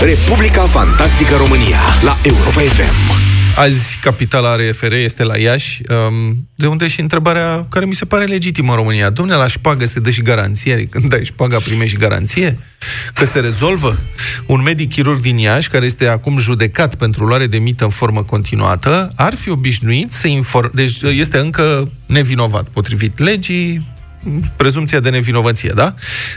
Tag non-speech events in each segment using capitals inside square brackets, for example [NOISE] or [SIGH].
Republica Fantastică România la Europa FM. Azi, capitala RFR este la Iași, um, de unde și întrebarea care mi se pare legitimă în România. Domnule, la șpagă se dă și garanție? Adică când dai șpaga, primești și garanție? Că se rezolvă? Un medic chirurg din Iași, care este acum judecat pentru luare de mită în formă continuată, ar fi obișnuit să inform... Deci este încă nevinovat, potrivit legii, prezumția de nevinovăție, da?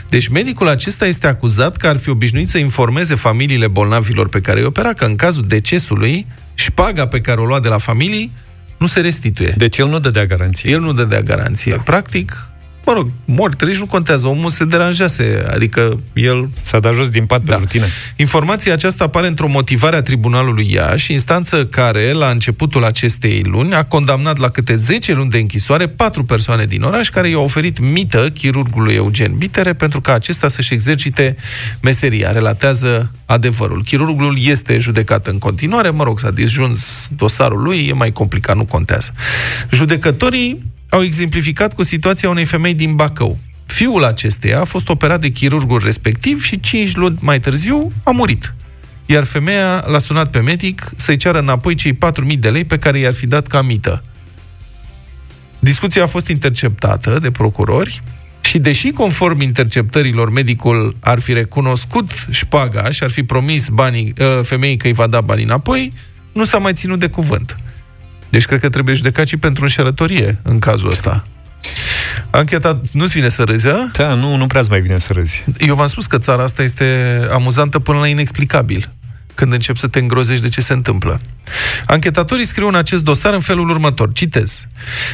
Deci medicul acesta este acuzat că ar fi obișnuit să informeze familiile bolnavilor pe care îi opera că în cazul decesului, șpaga pe care o lua de la familii nu se restituie. Deci el nu dădea garanție. El nu dădea garanție. Da. Practic, mă rog, mori, treci, nu contează, omul se deranjase, adică el... S-a dat jos din pat da. pentru tine. Informația aceasta apare într-o motivare a Tribunalului Iași, instanță care, la începutul acestei luni, a condamnat la câte 10 luni de închisoare patru persoane din oraș care i-au oferit mită chirurgului Eugen Bitere pentru ca acesta să-și exercite meseria, relatează adevărul. Chirurgul este judecat în continuare, mă rog, s-a disjuns dosarul lui, e mai complicat, nu contează. Judecătorii au exemplificat cu situația unei femei din Bacău. Fiul acesteia a fost operat de chirurgul respectiv și 5 luni mai târziu a murit. Iar femeia l-a sunat pe medic să-i ceară înapoi cei 4.000 de lei pe care i-ar fi dat ca mită. Discuția a fost interceptată de procurori și deși conform interceptărilor medicul ar fi recunoscut șpaga și ar fi promis banii, ă, femeii că îi va da banii înapoi, nu s-a mai ținut de cuvânt. Deci cred că trebuie judecat și pentru înșelătorie în cazul ăsta. Ancheta, nu-ți vine să râzi, a? Da, nu, nu prea mai vine să râzi. Eu v-am spus că țara asta este amuzantă până la inexplicabil când încep să te îngrozești de ce se întâmplă. Anchetatorii scriu în acest dosar în felul următor. Citez.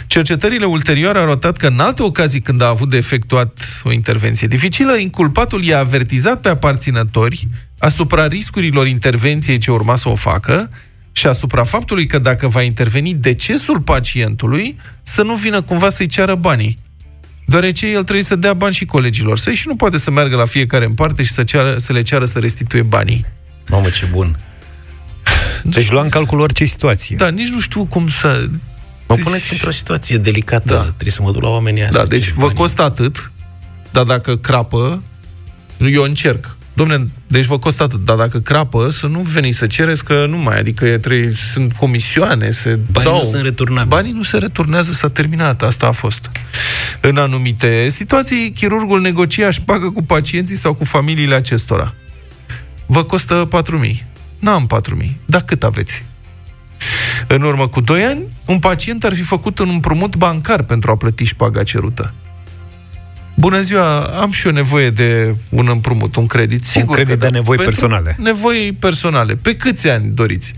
Cercetările ulterioare au arătat că în alte ocazii când a avut de efectuat o intervenție dificilă, inculpatul i-a avertizat pe aparținători asupra riscurilor intervenției ce urma să o facă și asupra faptului că dacă va interveni decesul pacientului, să nu vină cumva să-i ceară banii. Deoarece el trebuie să dea bani și colegilor săi și nu poate să meargă la fiecare în parte și să, ceară, să le ceară să restituie banii. Mamă, ce bun! Deci lua în calcul orice situație. Da, nici nu știu cum să... Mă deci... puneți într-o situație delicată. Da. Trebuie să mă duc la oamenii Da, deci vă banii. costă atât, dar dacă crapă, eu încerc. Domne, deci vă costă atât, dar dacă crapă, să nu veniți să cereți că nu mai, adică trebuie, sunt comisioane, se Banii dau. nu sunt returnabili. Banii nu se returnează, s-a terminat, asta a fost. În anumite situații, chirurgul negocia și pagă cu pacienții sau cu familiile acestora. Vă costă 4.000. N-am 4.000. Dar cât aveți? În urmă cu 2 ani, un pacient ar fi făcut un împrumut bancar pentru a plăti șpaga cerută. Bună ziua, am și eu nevoie de un împrumut, un credit. Sigur un credit că de da. nevoi personale. Nevoi personale. Pe câți ani doriți?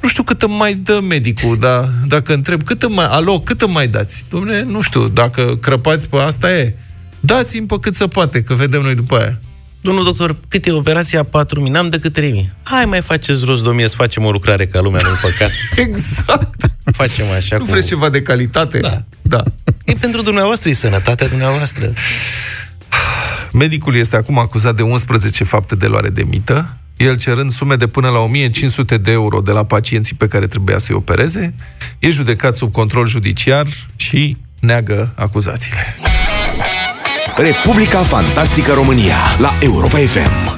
Nu știu cât îmi mai dă medicul, dar dacă întreb, cât îmi mai, alo, cât îmi mai dați? Dom'le, nu știu, dacă crăpați pe asta e. Dați-mi pe cât se poate, că vedem noi după aia. Domnul doctor, cât e operația? 4.000, n-am decât 3.000. Hai mai faceți rost, domnule, să facem o lucrare ca lumea, nu păcat. [LAUGHS] exact. Facem așa Nu cu... vreți ceva de calitate? Da. Da. E pentru dumneavoastră, e sănătatea dumneavoastră. Medicul este acum acuzat de 11 fapte de luare de mită, el cerând sume de până la 1500 de euro de la pacienții pe care trebuia să-i opereze, e judecat sub control judiciar și neagă acuzațiile. Republica Fantastică România la Europa FM.